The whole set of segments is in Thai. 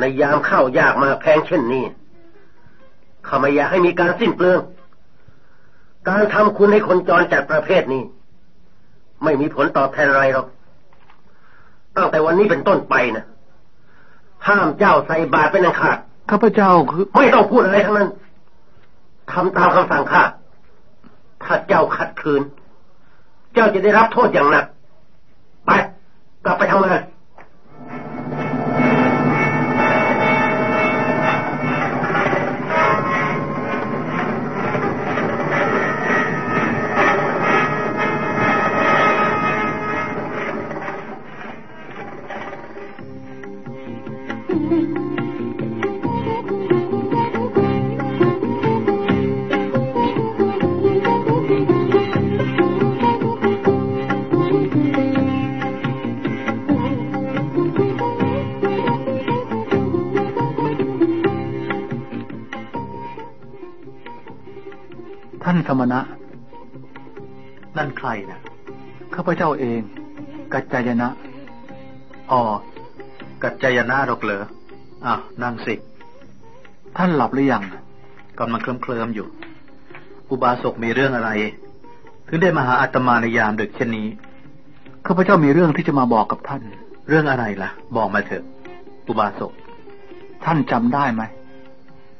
ในยามเข้ายากมาแพงเช่นนี้ข้าไม่อยากให้มีการสิ้นเปลือง การทำคุณให้คนจรจัดประเภทนี้ ไม่มีผลตอบแทนอะไรหรอก ตั้งแต่วันนี้เป็นต้นไปนะห้ามเจ้าใส่บาตรเป็นอันขาดข้าพเจ้าคือ ไม่ต้องพูดอะไรทั้งนั้นทำตามคำสั่งข้าถ้าเจ้าขัดขืน เจ้าจะได้รับโทษอย่างหนัก ไป กลับไปทำงาน รมณะ นั่นใครนะข้าพเจ้าเอง กัจจายนะ อ๋อ กัจจายนะหรอกเหรออะนั่งสิ ท่านหลับหรือยังกำลังเคลิ้มเคลิมอยู่ อุบาสกมีเรื่องอะไร ถึงได้มาหาอาตมาในยามดึกเช่นนี้ ข้าพเจ้ามีเรื่องที่จะมาบอกกับท่าน เรื่องอะไรล่ะ บอกมาเถอะ อุบาสก ท่านจำได้ไหม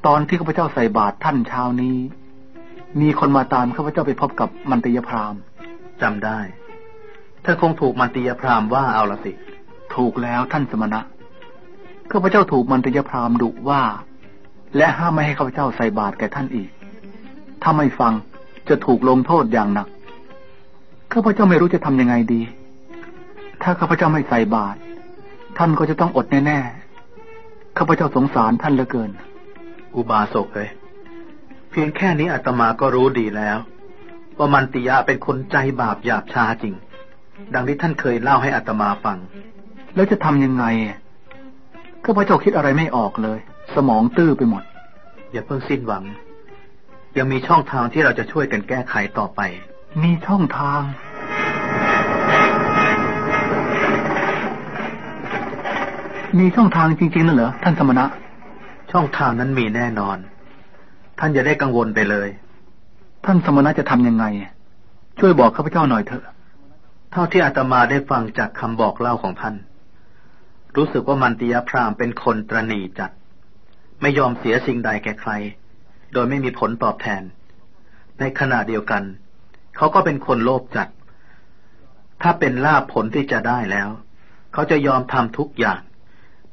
ตอนที่ข้าพเจ้าใส่บาตรท่านเช้านี้ มีคนมาตามข้าพเจ้าไปพบกับมันติยพรามจำได้ถ้าคงถูกมันติยพรามว่าเอาละสิ ถูกแล้วท่านสมณะ ข้าพเจ้าถูกมันติยพรามดุว่า และห้ามไม่ให้ข้าพเจ้าใส่บาตรแก่ท่านอีก ถ้าไม่ฟังจะถูกลงโทษอย่างหนัก ข้าพเจ้าไม่รู้จะทำยังไงดี ถ้าข้าพเจ้าไม่ใส่บาตรท่านก็จะต้องอดแน่ๆ ข้าพเจ้าสงสารท่านเหลือเกิน อุบาสกเลย เพียงแค่นี้อาตมาก็รู้ดีแล้ว ว่ามันติยะเป็นคนใจบาปหยาบช้าจริง ดังที่ท่านเคยเล่าให้อาตมาฟัง แล้วจะทำยังไงก็พระเจ้าคิดอะไรไม่ออกเลย สมองตื้อไปหมด อย่าเพิ่งสิ้นหวัง ยังมีช่องทางที่เราจะช่วยกันแก้ไขต่อไป มีช่องทางมีช่องทางจริงๆนั่นเหรอท่านสมณะ ช่องทางนั้นมีแน่นอน ท่านจะได้กังวลไปเลย ท่านสมณะจะทำยังไง ช่วยบอกข้าพเจ้าหน่อยเถอะ เท่าที่อาตมาได้ฟังจากคำบอกเล่าของท่าน รู้สึกว่ามันติยพรามเป็นคนตรณีจัด ไม่ยอมเสียสิ่งใดแก่ใคร โดยไม่มีผลตอบแทน ในขณะเดียวกัน เขาก็เป็นคนโลภจัด ถ้าเป็นลาภผลที่จะได้แล้ว เขาจะยอมทำทุกอย่าง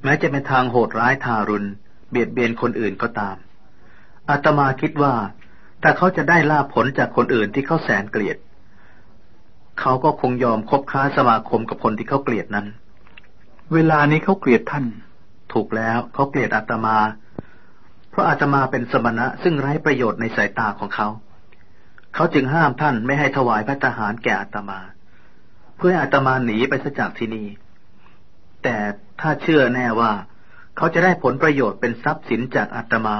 แม้จะเป็นทางโหดร้ายทารุณ เบียดเบียนคนอื่นก็ตาม อาตมาคิดว่า ถ้าเขาจะได้ลาผลจากคนอื่นที่เขาแสนเกลียด เขาก็คงยอมคบค้าสมาคมกับคนที่เขาเกลียดนั้น เวลานี้เขาเกลียดท่าน ถูกแล้วเขาเกลียดอาตมา เพราะอาตมาเป็นสมณะซึ่งไร้ประโยชน์ในสายตาของเขา เขาจึงห้ามท่านไม่ให้ถวายพระทหารแก่อาตมา เพื่ออาตมาหนีไปซะจากที่นี่แต่ถ้าเชื่อแน่ว่า เขาจะได้ผลประโยชน์เป็นทรัพย์สินจากอาตมา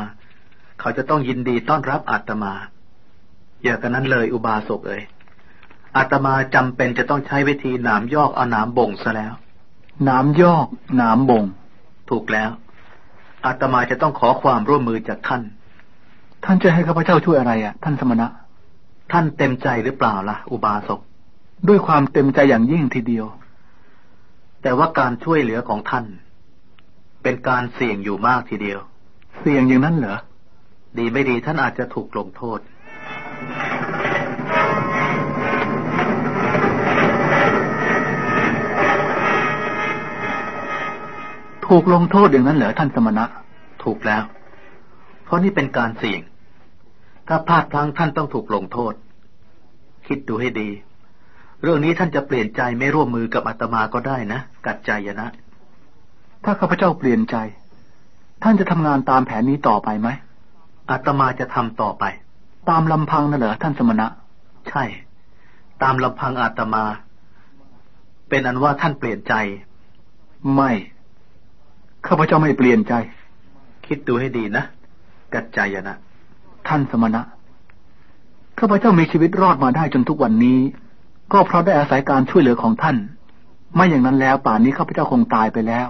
เขาจะต้องยินดีต้อนรับอาตมา อย่ากันนั้นเลยอุบาสกเอ๋ยอาตมาจำเป็นจะต้องใช้วิธีหนามยอกเอาหนามบ่งซะแล้ว หนามยอกหนามบ่ง ถูกแล้วอาตมาจะต้องขอความร่วมมือจากท่าน ท่านจะให้ข้าพเจ้าช่วยอะไรอะ ท่านสมณะ ท่านเต็มใจหรือเปล่าล่ะ อุบาสก ด้วยความเต็มใจอย่างยิ่งทีเดียว แต่ว่าการช่วยเหลือของท่าน เป็นการเสี่ยงอยู่มากทีเดียว เสี่ยงอย่างนั้นเหรอ ดีไม่ดีท่านอาจจะถูกลงโทษ ถูกลงโทษอย่างนั้นเหรอท่านสมณะ ถูกแล้ว เพราะนี่เป็นการเสี่ยง ถ้าพลาดพลั้งท่านต้องถูกลงโทษ คิดดูให้ดี เรื่องนี้ท่านจะเปลี่ยนใจไม่ร่วมมือกับอาตมาก็ได้นะ กัดใจยนะ ถ้าข้าพเจ้าเปลี่ยนใจ ท่านจะทำงานตามแผนนี้ต่อไปไหม อาตมาจะทำต่อไป ตามลำพังนั่นเหรอท่านสมณะ ใช่ ตามลำพังอาตมา เป็นอันว่าท่านเปลี่ยนใจ ไม่ข้าพเจ้าไม่เปลี่ยนใจ คิดดูให้ดีนะกัจจายนะ ท่านสมณะข้าพเจ้ามีชีวิตรอดมาได้จนทุกวันนี้ ก็เพราะได้อาศัยการช่วยเหลือของท่าน ไม่อย่างนั้นแล้วป่านนี้ข้าพเจ้าคงตายไปแล้ว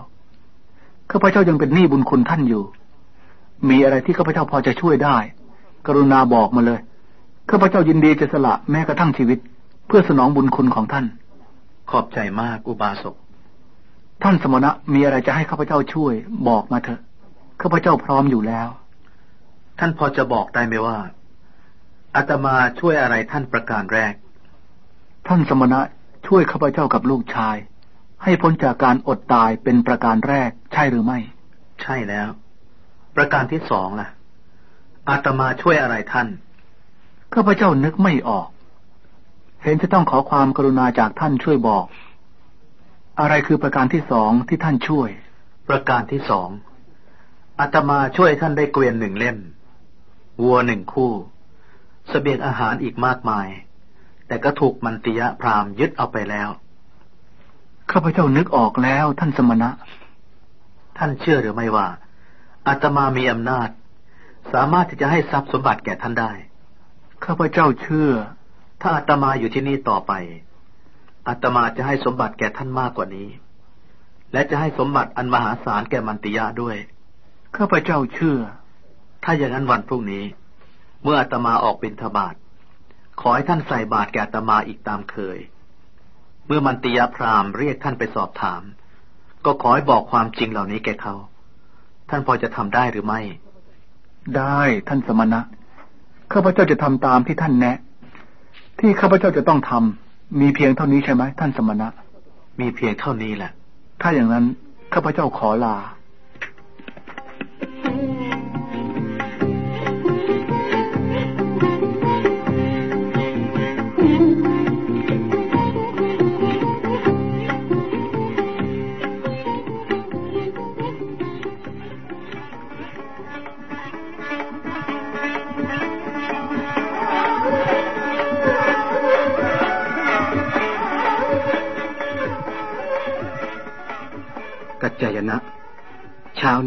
ข้าพเจ้ายังเป็นหนี้บุญคุณท่านอยู่ มีอะไรที่ข้าพเจ้าพอจะช่วยได้ กรุณาบอกมาเลยข้าพเจ้ายินดีจะสละแม้กระทั่งชีวิต เพื่อสนองบุญคุณของท่าน ขอบใจมากอุบาสก ท่านสมณะมีอะไรจะให้ข้าพเจ้าช่วย บอกมาเถอะข้าพเจ้าพร้อมอยู่แล้ว ท่านพอจะบอกได้ไหมว่าอาตมาช่วยอะไรท่านประการแรก ท่านสมณะช่วยข้าพเจ้ากับลูกชาย ให้พ้นจากการอดตายเป็นประการแรก ใช่หรือไม่ ใช่แล้ว ประการที่สองล่ะ อาตมาช่วยอะไรท่านข้าพเจ้านึกไม่ออก เห็นจะต้องขอความกรุณาจากท่านช่วยบอก อะไรคือประการที่สองที่ท่านช่วย ประการที่สองอาตมาช่วยท่านได้เกวียนหนึ่งเล่ม วัวหนึ่งคู่สเสบียงอาหารอีกมากมาย แต่ก็ถูกมันติยะพรามยึดเอาไปแล้วข้าพเจ้านึกออกแล้วท่านสมณะ ท่านเชื่อหรือไม่ว่า อาตมามีอำนาจ สามารถที่จะให้ทรัพย์สมบัติแก่ท่านได้ ข้าพเจ้าเชื่อ ถ้าอาตมาอยู่ที่นี่ต่อไป อาตมาจะให้สมบัติแก่ท่านมากกว่านี้ และจะให้สมบัติอันมหาศาลแก่มันติยะด้วย ข้าพเจ้าเชื่อ ถ้าอย่างนั้นวันพรุ่งนี้ เมื่ออาตมาออกบิณฑบาตขอให้ท่านใส่บาตรแก่อาตมาอีกตามเคย เมื่อมันติยะพราหมณ์เรียกท่านไปสอบถาม ก็ขอให้บอกความจริงเหล่านี้แก่เขา ท่านพอจะทำได้หรือไม่ ได้ท่านสมณะ ข้าพเจ้าจะทำตามที่ท่านแนะ ที่ข้าพเจ้าจะต้องทำมีเพียงเท่านี้ใช่ไหมท่านสมณะ มีเพียงเท่านี้แหละ ถ้าอย่างนั้นข้าพเจ้าขอลา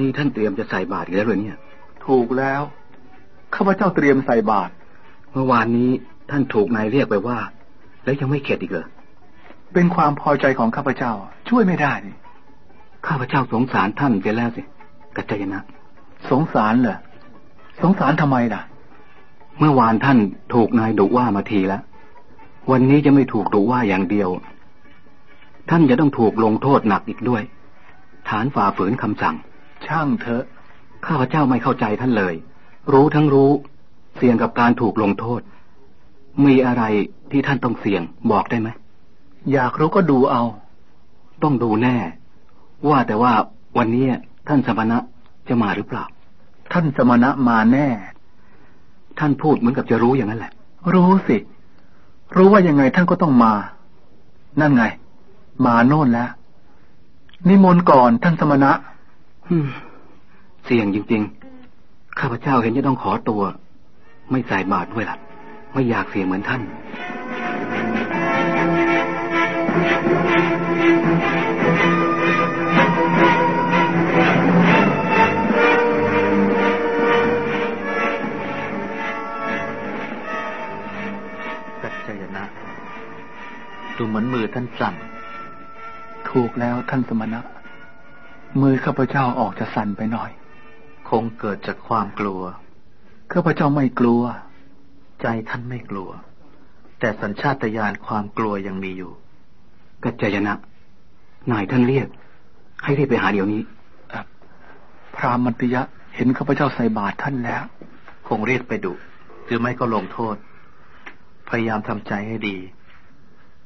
นี้ท่านเตรียมจะใส่บาตรอีกแล้วเหรอเนี่ย ถูกแล้วข้าพเจ้าเตรียมใส่บาตรเมื่อวานนี้ท่านถูกนายเรียกไปว่า แล้วยังไม่เข็ดอีกเหรอเป็นความพอใจของข้าพเจ้า ช่วยไม่ได้นี่ข้าพเจ้าสงสารท่านเสียแล้วสิกัจจายนะ สงสารเหรอสงสารทำไมล่ะ เมื่อวานท่านถูกนายดุว่ามาทีแล้ววันนี้จะไม่ถูกดุว่าอย่างเดียว ท่านจะต้องถูกลงโทษหนักอีกด้วย ฐานฝ่าฝืนคำสั่ง ช่างเถอะ ข้าพเจ้าไม่เข้าใจท่านเลย รู้ทั้งรู้ เสี่ยงกับการถูกลงโทษ มีอะไรที่ท่านต้องเสี่ยงบอกได้ไหม อยากรู้ก็ดูเอา ต้องดูแน่ ว่าแต่ว่าวันนี้ท่านสมณะจะมาหรือเปล่า ท่านสมณะมาแน่ ท่านพูดเหมือนกับจะรู้อย่างนั้นแหละ รู้สิ รู้ว่ายังไงท่านก็ต้องมา นั่นไง มาโน่นแล้ว นิมนต์ก่อนท่านสมณะฮึ่ม เสี่ยงจริง ๆ ข้าพเจ้าเห็นจะต้องขอตัว ไม่ใส่บาตรด้วยล่ะ ไม่อยากเสี่ยงเหมือนท่านกัจจายนะ ดูเหมือนมือท่านสั่น ถูกแล้วท่านสมณะ มือข้าพเจ้าออกจะสั่นไปหน่อย คงเกิดจากความกลัว ข้าพเจ้าไม่กลัว ใจท่านไม่กลัว แต่สัญชาตญาณความกลัวยังมีอยู่กัจจายนะนายท่านเรียก ให้รีบไปหาเดี๋ยวนี้พรามมันติยะเห็นข้าพเจ้าใส่บาตรท่านแล้ว คงเรียกไปดุหรือไม่ก็ลงโทษ พยายามทำใจให้ดี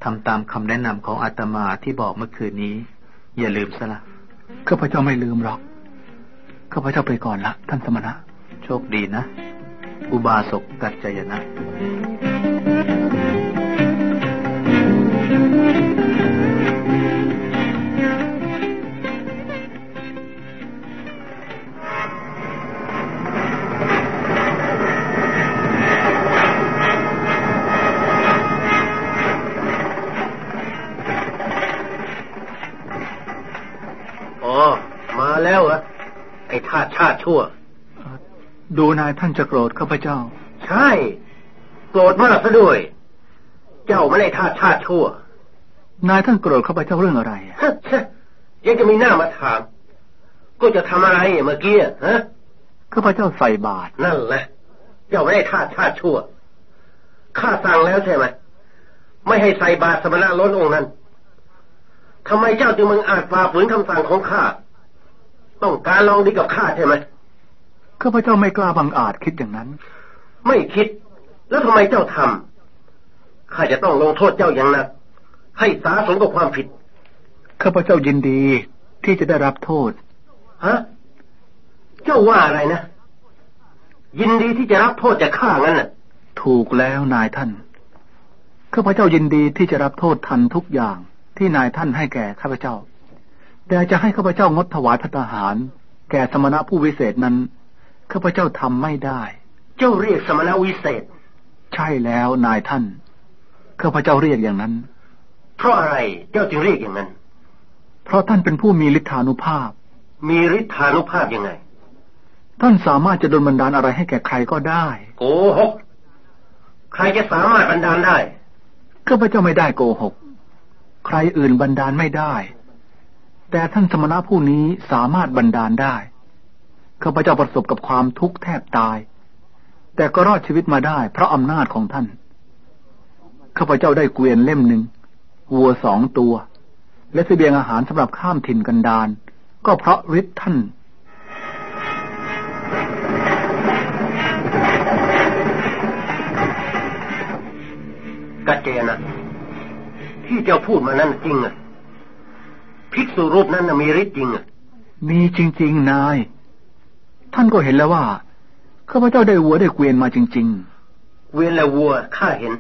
ทำตามคำแนะนำของอาตมาที่บอกเมื่อคืนนี้ อย่าลืมซะละ ข้าพเจ้าไม่ลืมหรอกข้าพเจ้าไปก่อนละท่านสมณะ โชคดีนะ อุบาสกกัจจยนะ ชาติชั่ว ดูนายท่านจะโกรธข้าพเจ้า ใช่ โกรธมากซะด้วย เจ้าไม่ได้ทาสชาติชั่ว นายท่านโกรธข้าพเจ้าเรื่องอะไรอะฮะชะยังจะมีหน้ามาถาม ก็จะทำอะไรเมื่อกี้ฮะข้าพเจ้าใส่บาตรนั่นแหละเจ้าไม่ได้ท่าท่าชั่วข้าสั่งแล้วใช่ไหมไม่ให้ใส่บาตรสมณะล้นองค์นั้นทำไมเจ้าจึงมึงอาจฝ่าฝืนคำสั่งของข้า ต้องการลองดีกับข้าใช่ไหม ข้าพเจ้าไม่กล้าบังอาจคิดอย่างนั้น ไม่คิด แล้วทำไมเจ้าทำข้าจะต้องลงโทษเจ้าอย่างหนัก ให้สาสมกับความผิด ข้าพเจ้ายินดีที่จะได้รับโทษ ฮะ เจ้าว่าอะไรนะ ยินดีที่จะรับโทษจากข้างั้นน่ะ ถูกแล้วนายท่าน ข้าพเจ้ายินดีที่จะรับโทษทันทุกอย่างที่นายท่านให้แก่ข้าพเจ้า แต่จะให้ข้าพเจ้างดถวายพระทหาร แก่สมณะผู้วิเศษนั้น ข้าพเจ้าทำไม่ได้ เจ้าเรียกสมณะวิเศษ ใช่แล้วนายท่าน ข้าพเจ้าเรียกอย่างนั้น เพราะอะไรเจ้าจึงเรียกอย่างนั้น เพราะท่านเป็นผู้มีฤทธานุภาพ มีฤทธานุภาพยังไง ท่านสามารถจะดลบันดาลอะไรให้แก่ใครก็ได้ โกหก ใครจะสามารถบันดาลได้ ข้าพเจ้าไม่ได้โกหก ใครอื่นบันดาลไม่ได้ แต่ท่านสมณะผู้นี้สามารถบันดาลได้ ข้าพเจ้าประสบกับความทุกข์แทบตาย แต่ก็รอดชีวิตมาได้ เพราะอำนาจของท่าน ข้าพเจ้าได้เกวียนเล่มหนึ่งวัวสองตัว และเสบียงอาหารสำหรับข้ามถิ่นกันดารก็เพราะฤทธิ์ท่านกัจเจนะที่เจ้าพูดมานั่นจริงอะภิกษุรูปนั้นมีฤทธิ์จริงอะมีจริง ๆ นาย ท่านก็เห็นแล้วว่าข้าพเจ้าได้วัวได้เกวียนมาจริง ๆ เกวียนและวัวข้าเห็น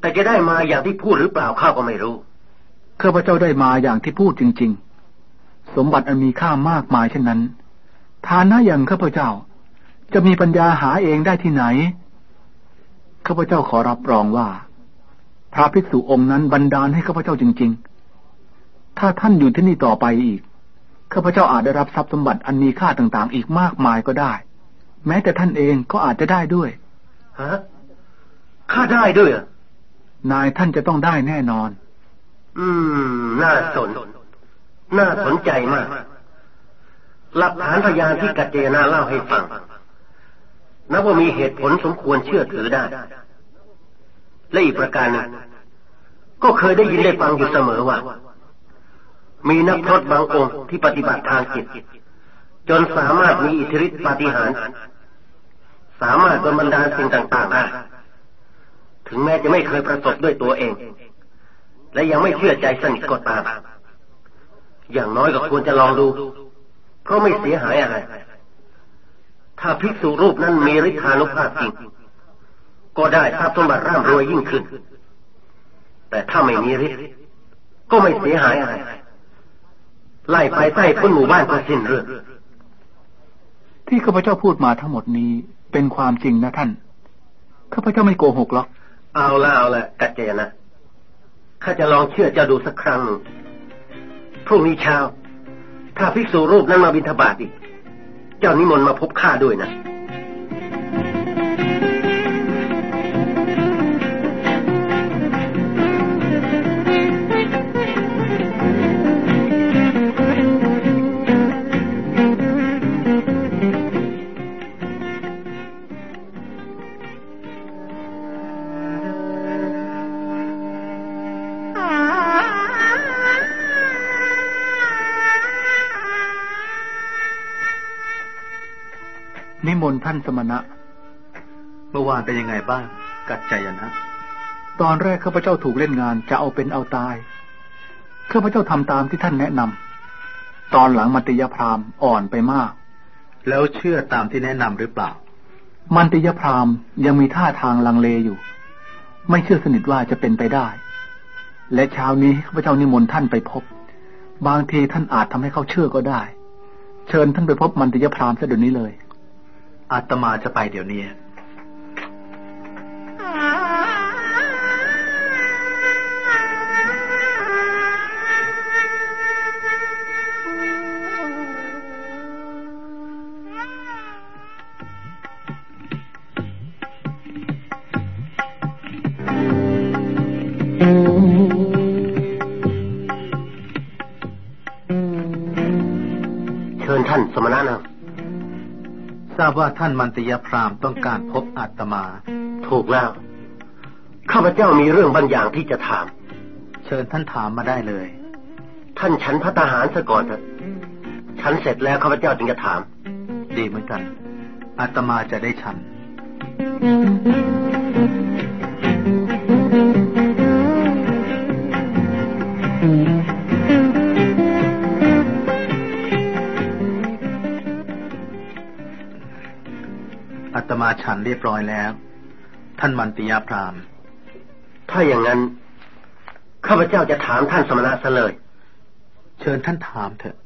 แต่จะได้มาอย่างที่พูดหรือเปล่าข้าก็ไม่รู้ข้าพเจ้าได้มาอย่างที่พูดจริง ๆ สมบัติอันมีค่ามากมายเช่นนั้น ฐานะอย่างข้าพเจ้า จะมีปัญญาหาเองได้ที่ไหนข้าพเจ้าขอรับรองว่า พระภิกษุองค์นั้นบันดาลให้ข้าพเจ้าจริง ๆ ถ้าท่านอยู่ที่นี่ต่อไปอีก ข้าพเจ้าอาจได้รับทรัพย์สมบัติอันมีค่าต่างๆ อีกมากมายก็ได้ แม้แต่ท่านเองก็อาจจะได้ด้วยฮะข้าได้ด้วยนายท่านจะต้องได้แน่นอน อืม น่าสน น่าสนใจมากหลักฐานพยานที่กัจเจนาเล่าให้ฟังนับว่ามีเหตุผลสมควรเชื่อถือได้ และอีกประการหนึ่งก็เคยได้ยินได้ฟังอยู่เสมอว่า มีนักพรตบางองค์ที่ปฏิบัติทางจิต จนสามารถมีอิทธิฤทธิปาฏิหาริย์สามารถบันดาลสิ่งต่างๆได้ถึงแม้จะไม่เคยประสบด้วยตัวเอง และยังไม่เชื่อใจสนิทก็ตาม อย่างน้อยก็ควรจะลองดู เพราะไม่เสียหายอะไร ถ้าภิกษุรูปนั้นมีฤทธานุภาพจริง ก็ได้ทรัพย์สมบัติร่ำรวยยิ่งขึ้น แต่ถ้าไม่มีฤทธิ์ก็ไม่เสียหายอะไร ไล่ไปใต้พ้นหมู่บ้านก็สิ้นเรื่องที่ข้าพเจ้าพูดมาทั้งหมดนี้เป็นความจริงนะท่านข้าพเจ้าไม่โกหกหรอกเอาละเอาละกัจเจนะข้าจะลองเชื่อเจ้าดูสักครั้งพรุ่งนี้เช้า ถ้าภิกษุรูปนั้นมาบิณฑบาตอีก เจ้านิมนต์มาพบข้าด้วยนะ ท่านสมณะ เมื่อวานเป็นยังไงบ้าง กัดใจนะ ตอนแรกข้าพเจ้าถูกเล่นงานจะเอาเป็นเอาตาย ข้าพเจ้าทำตามที่ท่านแนะนำตอนหลังมัตยพรามอ่อนไปมาก แล้วเชื่อตามที่แนะนำหรือเปล่า มันติยพรามยังมีท่าทางลังเลอยู่ ไม่เชื่อสนิทว่าจะเป็นไปได้ และเช้านี้ข้าพเจ้านิมนต์ท่านไปพบ บางทีท่านอาจทำให้เขาเชื่อก็ได้ เชิญท่านไปพบมันติยพรามซะเดี๋ยวนี้เลย อาตมาจะไปเดี๋ยวนี้ ว่าท่านมันตยพรามต้องการพบอาตมา ถูกแล้ว ข้าพเจ้ามีเรื่องบางอย่างที่จะถาม เชิญท่านถามมาได้เลย ท่านฉันพระทหารซะก่อนเถอะฉันเสร็จแล้วข้าพเจ้าจึงจะถาม ดีเหมือนกันอาตมาจะได้ฉันอา ฉันเรียบร้อยแล้ว ท่านมันติยาพรามถ้าอย่างนั้นข้าพเจ้าจะถามท่านสมณะซะเลย เชิญท่านถามเถอะ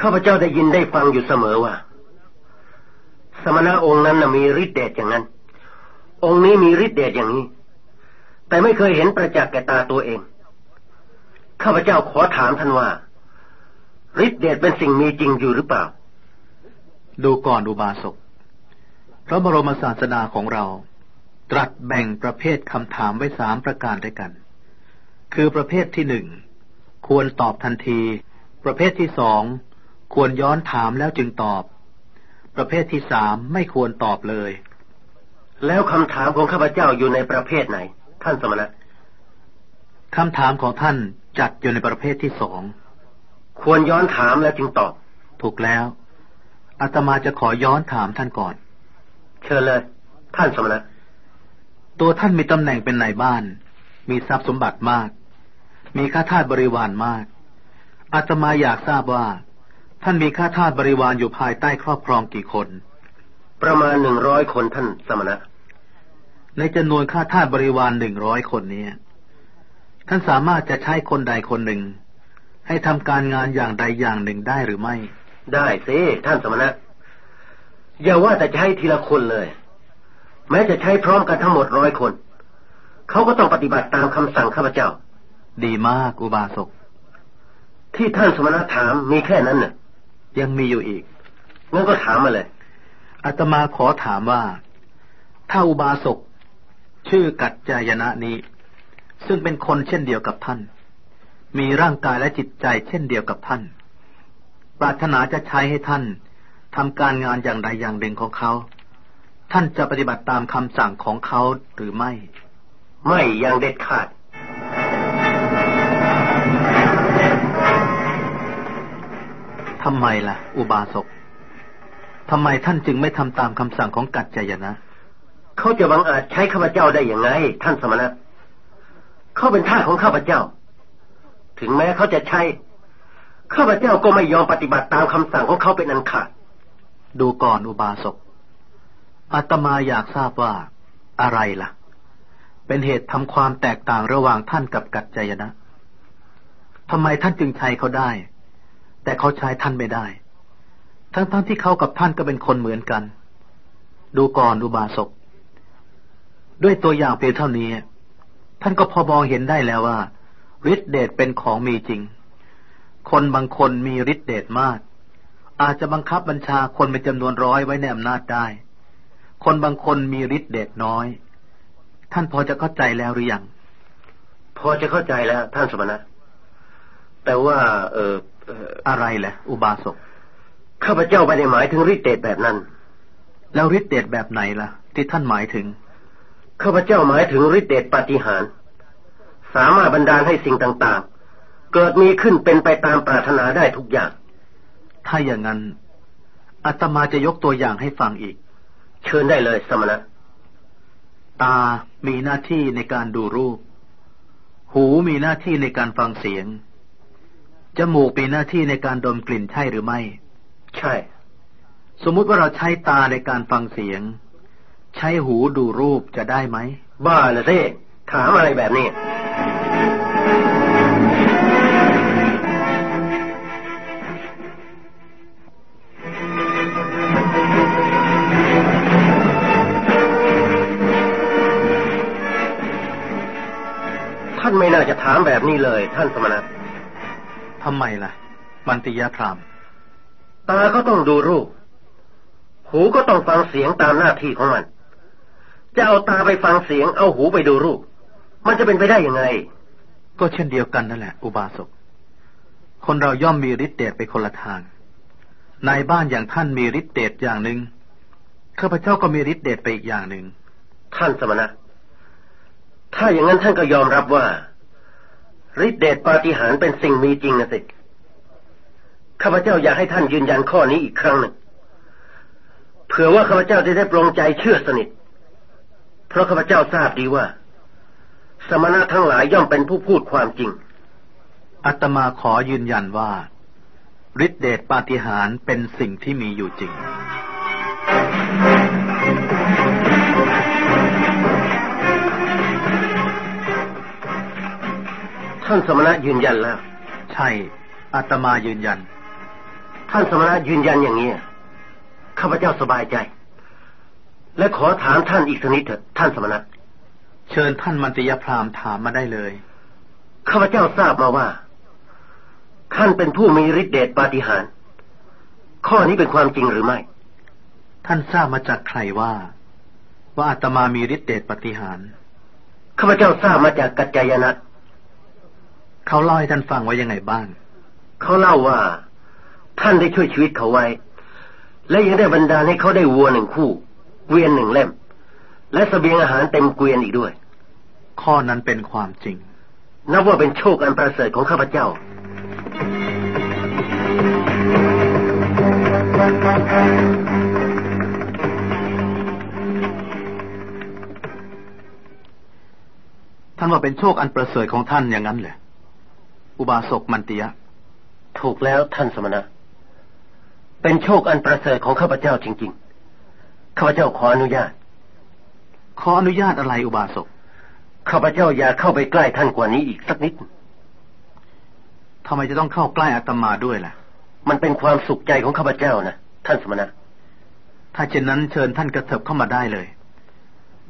ข้าพเจ้าได้ยินได้ฟังอยู่เสมอว่า สมณะองค์นั้นนะมีฤทธิ์เดชอย่างนั้น องค์นี้มีฤทธิ์เดชอย่างนี้ แต่ไม่เคยเห็นประจักษ์แก่ตาตัวเอง ข้าพเจ้าขอถามท่านว่าฤทธิ์เดชเป็นสิ่งมีจริงอยู่หรือเปล่า ดูก่อนอุบาสกพ ระบรมศาสดาของเรา ตรัสแบ่งประเภทคำถามไว้สามประการด้วยกัน คือประเภทที่หนึ่งควรตอบทันที ประเภทที่สองควรย้อนถามแล้วจึงตอบ ประเภทที่สามไม่ควรตอบเลย แล้วคำถามของข้าพเจ้าอยู่ในประเภทไหน ท่านสมณะคำถามของท่านจัดอยู่ในประเภทที่สอง ควรย้อนถามแล้วจึงตอบ ถูกแล้วอาตมาจะขอย้อนถามท่านก่อน เชิญเลย ท่านสมณะ ตัวท่านมีตำแหน่งเป็นนายบ้าน มีทรัพย์สมบัติมาก มีข้าทาสบริวารมาก อาตมาอยากทราบว่า ท่านมีข้าทาสบริวารอยู่ภายใต้ครอบครองกี่คน ประมาณหนึ่งร้อยคนท่านสมณะ ในจำนวนข้าทาสบริวารหนึ่งร้อยคนนี้ท่านสามารถจะใช้คนใดคนหนึ่ง ให้ทำการงานอย่างใดอย่างหนึ่งได้หรือไม่ ได้สิท่านสมณะ อย่าว่าแต่จะให้ทีละคนเลย แม้จะใช้พร้อมกันทั้งหมดร้อยคน เขาก็ต้องปฏิบัติตามคำสั่งข้าพเจ้า ดีมากอุบาสก ที่ท่านสมณะถามมีแค่นั้นน่ะ ยังมีอยู่อีกงั้นก็ถามมาเลยอาตมาขอถามว่า ถ้าอุบาสก ชื่อกัจจายนะนี้ ซึ่งเป็นคนเช่นเดียวกับท่าน มีร่างกายและจิตใจเช่นเดียวกับท่าน ปรารถนาจะใช้ให้ท่าน ทำการงานอย่างใดอย่างหนึ่งของเขา ท่านจะปฏิบัติตามคำสั่งของเขาหรือไม่ ไม่อย่างเด็ดขาด ทำไมล่ะ อุบาสกทำไมท่านจึงไม่ทำตามคำสั่งของกัจจายนะ เขาจะบังอาจใช้ข้าพเจ้าได้อย่างไงท่านสมณะเขาเป็นท่าของข้าพเจ้า ถึงแม้เขาจะใช้ข้าพเจ้าก็ไม่ยอมปฏิบัติตามคำสั่งของเขาเป็นอันขาด ดูก่อนอุบาสกอาตมาอยากทราบว่าอะไรล่ะ เป็นเหตุทำความแตกต่างระหว่างท่านกับกัจจายนะทำไมท่านจึงใช้เขาได้ แต่เขาใช้ท่านไม่ได้ ทั้งๆทที่เขากับท่านก็เป็นคนเหมือนกัน ดูก่อนดูบาศกด้วยตัวอย่างเพียงเท่านี้ ท่านก็พอมองเห็นได้แล้วว่าฤทธิเดชเป็นของมีจริง คนบางคนมีฤทธิเดชมาก อาจจะบังคับบัญชาคนเป็นจำนวนร้อยไว้ในอำนาจได้ คนบางคนมีฤทธิเดชน้อย ท่านพอจะเข้าใจแล้วหรือยังพอจะเข้าใจแล้ว ท่านสมณะ แต่ว่า เอออะไรแหละอุบาสกข้าพเจ้าไม่ได้หมายถึงฤทธิเดชแบบนั้น แล้วฤทธิเดชแบบไหนล่ะ ที่ท่านหมายถึงข้าพเจ้าหมายถึงฤทธิเดชปาฏิหาริย์สามารถบันดาลให้สิ่งต่าง ๆ เกิดมีขึ้นเป็นไปตามปรารถนาได้ทุกอย่าง ถ้าอย่างนั้นอาตมาจะยกตัวอย่างให้ฟังอีก เชิญได้เลยสมณะ ตามีหน้าที่ในการดูรูป หูมีหน้าที่ในการฟังเสียง จมูกมีหน้าที่ในการดมกลิ่นใช่หรือไม่ ใช่ สมมุติว่าเราใช้ตาในการฟังเสียง ใช้หูดูรูปจะได้ไหม บ้าละสิถามอะไรแบบนี้ ไม่น่าจะถามแบบนี้เลย ท่านสมณะทำไมล่ะ มันติยพรามตาก็ต้องดูรูป หูก็ต้องฟังเสียงตามหน้าที่ของมัน จะเอาตาไปฟังเสียง เอาหูไปดูรูป มันจะเป็นไปได้ยังไง ก็เช่นเดียวกันนั่นแหละ อุบาสก คนเราย่อมมีฤทธิ์เดชไปคนละทาง นายบ้านอย่างท่านมีฤทธิเดชอย่างหนึ่งข้าพเจ้าก็มีฤทธิเดชไปอีกอย่างหนึ่ง ท่านสมณะ ถ้าอย่างนั้นท่านก็ยอมรับว่า ฤทธิเดชปาฏิหาริย์เป็นสิ่งมีจริงนะสิข้าพเจ้าอยากให้ท่านยืนยันข้อนี้อีกครั้งหนึ่งเผื่อว่าข้าพเจ้าจะได้ปรงใจเชื่อสนิท เพราะข้าพเจ้าทราบดีว่า สมณะทั้งหลายย่อมเป็นผู้พูดความจริง อัตมาขอยืนยันว่าฤทธิเดชปาฏิหาริย์เป็นสิ่งที่มีอยู่จริง ท่านสมณะยืนยันแล้ว ใช่อาตมายืนยัน ท่านสมณะยืนยันอย่างนี้ข้าพเจ้าสบายใจ และขอถามท่านอีกสักนิดเถอะท่านสมณะ เชิญท่านมันติยพราหมณ์ถามมาได้เลยข้าพเจ้าทราบมาว่า ท่านเป็นผู้มีฤทธิเดชปาฏิหาริย์ข้อนี้เป็นความจริงหรือไม่ ท่านทราบมาจากใครว่า ว่าอาตมามีฤทธิเดชปาฏิหาริย์ข้าพเจ้าทราบมาจากกัจจายนะ เขาเล่าให้ท่านฟังว่ายังไงบ้าง เขาเล่าว่า ท่านได้ช่วยชีวิตเขาไว้ และยังได้บรรดาลให้เขาได้วัวหนึ่งคู่ เกวียนหนึ่งเล่ม และสเสบียงอาหารเต็มเกวียนอีกด้วย ข้อนั้นเป็นความจริง นับว่าเป็นโชคอันประเสริฐของข้าพเจ้าท่านว่าเป็นโชคอันประเสริฐของท่านอย่างนั้นเหรอ อุบาสกมันติยะ ถูกแล้วท่านสมณะ เป็นโชคอันประเสริฐของข้าพเจ้าจริง ๆ ข้าพเจ้าขออนุญาต ขออนุญาตอะไรอุบาสก ข้าพเจ้าอยากเข้าไปใกล้ท่านกว่านี้อีกสักนิดทำไมจะต้องเข้าใกล้อาตมาด้วยล่ะ มันเป็นความสุขใจของข้าพเจ้านะท่านสมณะ ถ้าเช่นนั้นเชิญท่านกระเถิบเข้ามาได้เลย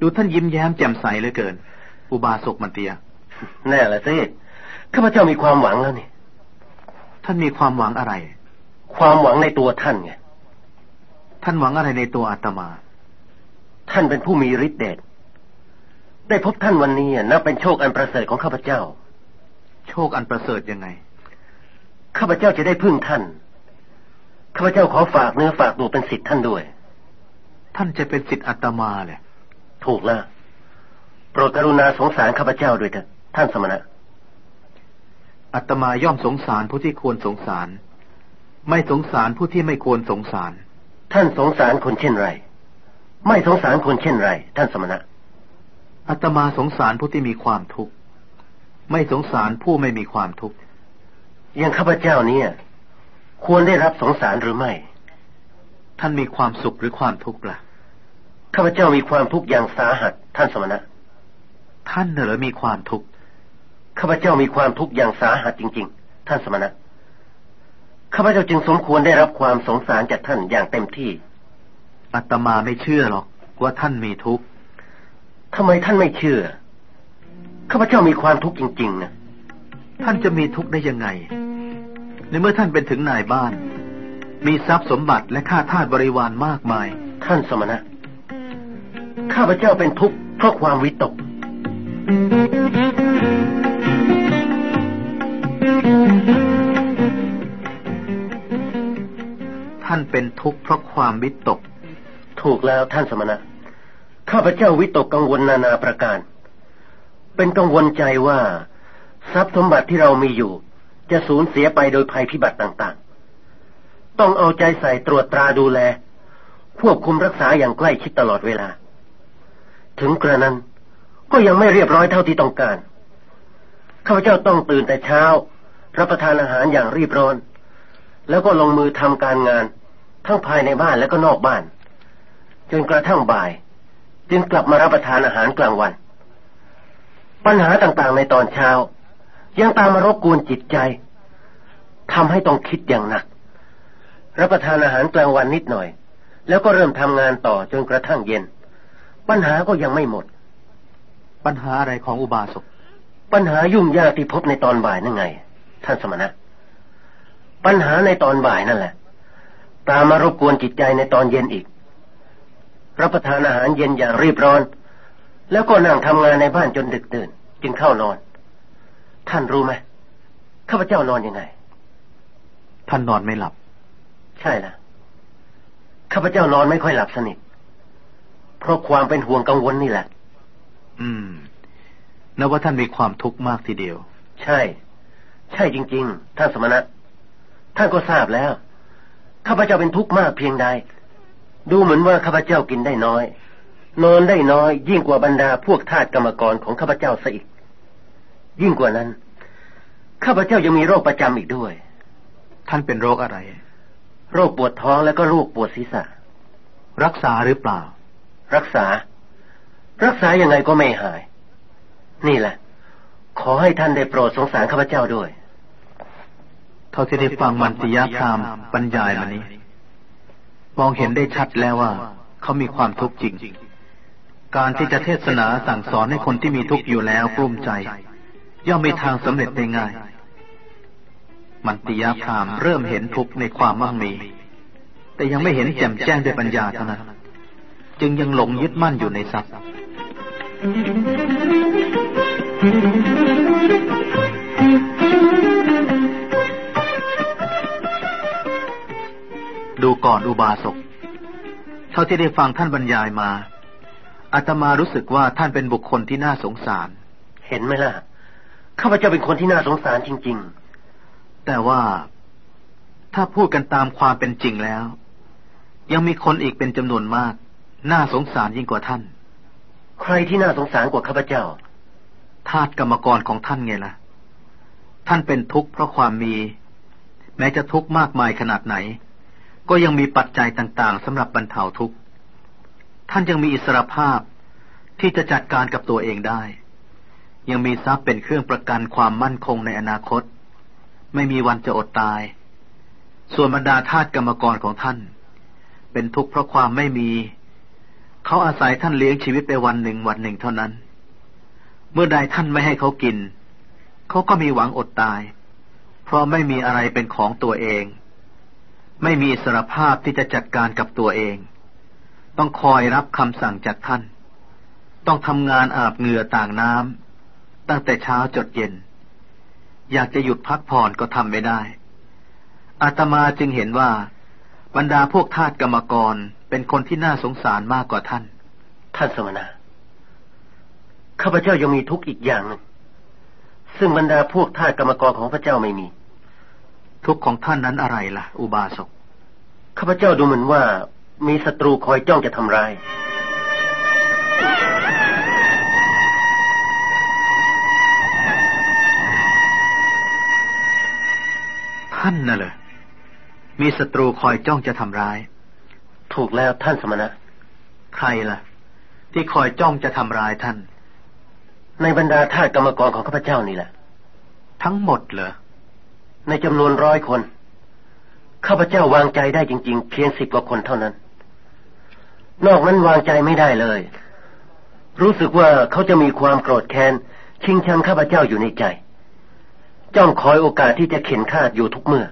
ดูท่านยิ้มแย้มแจ่มใสเหลือเกิน อุบาสกมันเตีย แน่ละสิ ข้าพเจ้ามีความหวังแล้วนี่ ท่านมีความหวังอะไร ความหวังในตัวท่านไง ท่านหวังอะไรในตัวอาตมา ท่านเป็นผู้มีฤทธิ์เดช ได้พบท่านวันนี้นับเป็นโชคอันประเสริฐของข้าพเจ้า โชคอันประเสริฐยังไง ข้าพเจ้าจะได้พึ่งท่าน ข้าพเจ้าขอฝากเนื้อฝากตัวเป็นสิทธิ์ท่านด้วย ท่านจะเป็นสิทธิ์อาตมาแหละถูกแล้ว โปรดกรุณาสงสารข้าพเจ้าด้วยเถอะท่านสมณะ อาตมาย่อมสงสารผู้ที่ควรสงสาร ไม่สงสารผู้ที่ไม่ควรสงสาร ท่านสงสารคนเช่นไร ไม่สงสารคนเช่นไร ท่านสมณะอาตมาสงสารผู้ที่มีความทุกข์ไม่สงสารผู้ไม่มีความทุกข์อย่างข้าพเจ้าเนี่ยควรได้รับสงสารหรือไม่ ท่านมีความสุขหรือความทุกข์ล่ะข้าพเจ้ามีความทุกข์อย่างสาหัส ท่านสมณะ ท่านเหรอมีความทุกข์ ข้าพเจ้ามีความทุกข์อย่างสาหัสจริง ๆ ท่านสมณะ ข้าพเจ้าจึงสมควรได้รับความสงสารจากท่านอย่างเต็มที่อาตมาไม่เชื่อหรอกว่าท่านมีทุกข์ทำไมท่านไม่เชื่อ ข้าพเจ้ามีความทุกข์จริงๆนะ ท่านจะมีทุกข์ได้ยังไง ในเมื่อท่านเป็นถึงนายบ้าน มีทรัพย์สมบัติและค่าทาสบริวารมากมาย ท่านสมณะ ข้าพเจ้าเป็นทุกข์เพราะความวิตก ท่านเป็นทุกข์เพราะความวิตก ถูกแล้วท่านสมณะ ข้าพเจ้าวิตกกังวลนานาประการ เป็นกังวลใจว่า ทรัพย์สมบัติที่เรามีอยู่ จะสูญเสียไปโดยภัยพิบัติต่างๆ ต้องเอาใจใส่ตรวจตราดูแล ควบคุมรักษาอย่างใกล้ชิดตลอดเวลา ถึงกระนั้นก็ยังไม่เรียบร้อยเท่าที่ต้องการ ข้าพเจ้าต้องตื่นแต่เช้า รับประทานอาหารอย่างรีบร้อน แล้วก็ลงมือทำการงาน ทั้งภายในบ้านและก็นอกบ้าน จนกระทั่งบ่าย จึงกลับมารับประทานอาหารกลางวัน ปัญหาต่างๆในตอนเช้า ยังตามมารบกวนจิตใจทำให้ต้องคิดอย่างหนัก รับประทานอาหารกลางวันนิดหน่อย แล้วก็เริ่มทำงานต่อจนกระทั่งเย็น ปัญหาก็ยังไม่หมด ปัญหาอะไรของอุบาสกปัญหายุ่งยากที่พบในตอนบ่ายนั่นไง ท่านสมณะ ปัญหาในตอนบ่ายนั่นแหละ ตามมารบกวนจิตใจในตอนเย็นอีก รับประทานอาหารเย็นอย่างรีบร้อน แล้วก็นั่งทำงานในบ้านจนดึกตื่น จึงเข้านอน ท่านรู้ไหมข้าพเจ้านอนยังไง ท่านนอนไม่หลับ ใช่ละข้าพเจ้านอนไม่ค่อยหลับสนิทเพราะความเป็นห่วงกังวลนี่แหละ อืมนับว่าท่านมีความทุกข์มากทีเดียว ใช่ ใช่จริง ๆ ท่านสมณะ ท่านก็ทราบแล้ว ข้าพเจ้าเป็นทุกข์มากเพียงใด ดูเหมือนว่าข้าพเจ้ากินได้น้อย นอนได้น้อย ยิ่งกว่าบรรดาพวกทาสกรรมกรของข้าพเจ้าซะอีก ยิ่งกว่านั้น ข้าพเจ้ายังมีโรคประจำอีกด้วย ท่านเป็นโรคอะไร โรคปวดท้องและก็โรคปวดศีรษะ รักษาหรือเปล่า รักษา รักษายังไงก็ไม่หาย นี่แหละขอให้ท่านได้โปรดสงสารข้าพเจ้าด้วย เท่าที่ได้ฟังมันติยะพรามบรรยายมานี้ มองเห็นได้ชัดแล้วว่า เขามีความทุกข์จริง การที่จะเทศนาสั่งสอนให้คนที่มีทุกข์อยู่แล้วกลุ้มใจ ย่อมมีทางสำเร็จได้ง่าย มันติยะพรามเริ่มเห็นทุกข์ในความมั่งมี แต่ยังไม่เห็นแจ่มแจ้งด้วยปัญญาเท่านั้น จึงยังหลงยึดมั่นอยู่ในทรัพย์ ก่อนอุบาสก เท่าที่ได้ฟังท่านบรรยายมา อาตมารู้สึกว่าท่านเป็นบุคคลที่น่าสงสาร เห็นไหมล่ะ ข้าพเจ้าเป็นคนที่น่าสงสารจริงแต่ว่าถ้าพูดกันตามความเป็นจริงแล้ว ยังมีคนอีกเป็นจำนวนมาก น่าสงสารยิ่งกว่าท่านๆใครที่น่าสงสารกว่าข้าพเจ้า ทาสกรรมกรของท่านไงล่ะ ท่านเป็นทุกข์เพราะความมี แม้จะทุกข์มากมายขนาดไหน ก็ยังมีปัจจัยต่างๆสำหรับบรรเทาทุกข์ ท่านยังมีอิสรภาพที่จะจัดการกับตัวเองได้ ยังมีทรัพย์เป็นเครื่องประกันความมั่นคงในอนาคต ไม่มีวันจะอดตาย ส่วนบรรดาทาสกรรมกรของท่าน เป็นทุกข์เพราะความไม่มี เขาอาศัยท่านเลี้ยงชีวิตไปวันหนึ่งวันหนึ่งเท่านั้น เมื่อใดท่านไม่ให้เขากิน เขาก็มีหวังอดตาย เพราะไม่มีอะไรเป็นของตัวเอง ไม่มีอิสรภาพที่จะจัดการกับตัวเอง ต้องคอยรับคำสั่งจากท่าน ต้องทำงานอาบเหงื่อต่างน้ำตั้งแต่เช้าจดเย็น อยากจะหยุดพักผ่อนก็ทำไม่ได้ อาตมาจึงเห็นว่า บรรดาพวกทาสกรรมกรเป็นคนที่น่าสงสารมากกว่าท่าน ท่านสมณะข้าพเจ้ายังมีทุกข์อีกอย่างหนึ่งซึ่งบรรดาพวกทาสกรรมกรของพระเจ้าไม่มี ทุกข์ของท่านนั้นอะไรล่ะ อุบาสกข้าพเจ้าดูเหมือนว่า มีศัตรูคอยจ้องจะทำร้าย ท่านน่ะเหรอมีศัตรูคอยจ้องจะทำร้าย ถูกแล้วท่านสมณะ ใครล่ะ ที่คอยจ้องจะทำร้ายท่าน ในบรรดาทาสกรรมกรของข้าพเจ้านี่แหละ ทั้งหมดเหรอ ในจำนวนร้อยคน ข้าพเจ้าวางใจได้จริง ๆ เพียงสิบกว่าคนเท่านั้น นอกนั้นวางใจไม่ได้เลย รู้สึกว่าเขาจะมีความโกรธแค้น ชิงชังข้าพเจ้าอยู่ในใจ จ้องคอยโอกาสที่จะเข็นฆ่าอยู่ทุกเมื่อ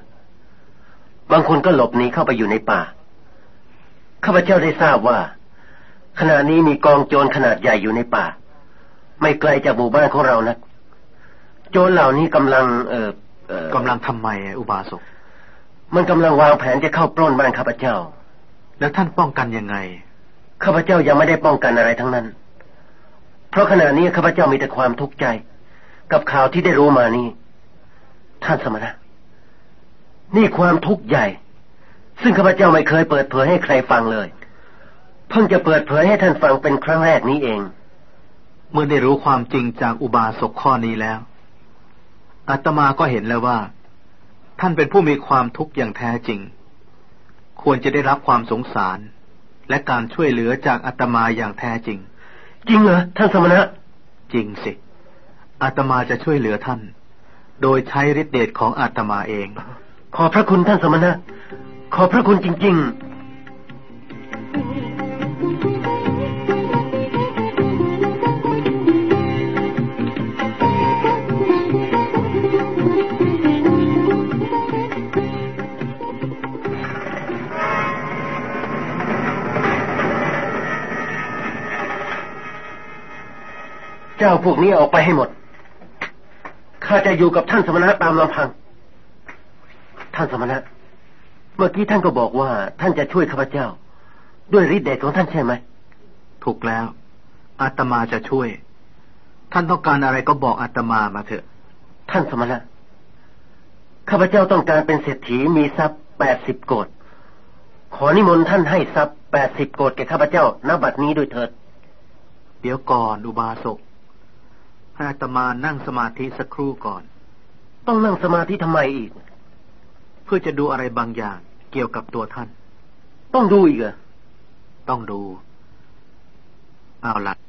บางคนก็หลบหนีเข้าไปอยู่ในป่า ข้าพเจ้าได้ทราบว่า ขณะนี้มีกองโจรขนาดใหญ่อยู่ในป่า ไม่ไกลจากหมู่บ้านของเรานะักโจรเหล่านี้กำลังเอ่อเอ่อ กำลังทำไมอะอุบาสก มันกำลังวางแผนจะเข้าปล้นบ้านข้าพเจ้า แล้วท่านป้องกันยังไง ข้าพเจ้ายังไม่ได้ป้องกันอะไรทั้งนั้น เพราะขณะนี้ข้าพเจ้ามีแต่ความทุกข์ใจ กับข่าวที่ได้รู้มานี้ ท่านสมณะ นี่ความทุกข์ใหญ่ ซึ่งข้าพเจ้าไม่เคยเปิดเผยให้ใครฟังเลย เพิ่งจะเปิดเผยให้ท่านฟังเป็นครั้งแรกนี้เอง เมื่อได้รู้ความจริงจากอุบาสกข้อนี้แล้ว อาตมาก็เห็นแล้วว่า ท่านเป็นผู้มีความทุกข์อย่างแท้จริง ควรจะได้รับความสงสาร และการช่วยเหลือจากอาตมาอย่างแท้จริง จริงเหรอท่านสมณะ จริงสิอาตมาจะช่วยเหลือท่าน โดยใช้ฤทธิเดชของอาตมาเอง ขอพระคุณท่านสมณะ ขอพระคุณจริง ๆ เจ้าพวกนี้ออกไปให้หมด ข้าจะอยู่กับท่านสมณะตามลำพัง ท่านสมณะ เมื่อกี้ท่านก็บอกว่า ท่านจะช่วยข้าพเจ้า ด้วยฤทธิ์เดชของท่านใช่ไหม ถูกแล้ว อาตมาจะช่วย ท่านต้องการอะไรก็บอกอาตมามาเถอะ ท่านสมณะ ข้าพเจ้าต้องการเป็นเศรษฐีมีทรัพย์แปดสิบโกดขอนิมนต์ท่านให้ทรัพย์แปดสิบโกดแก่ข้าพเจ้าณบัดนี้ด้วยเถิด เดี๋ยวก่อนอุบาสกให้ อาตมานั่งสมาธิสักครู่ก่อน ต้องนั่งสมาธิทำไมอีก เพื่อจะดูอะไรบางอย่างเกี่ยวกับตัวท่าน ต้องดูอีกเหรอ ต้องดู เอาละ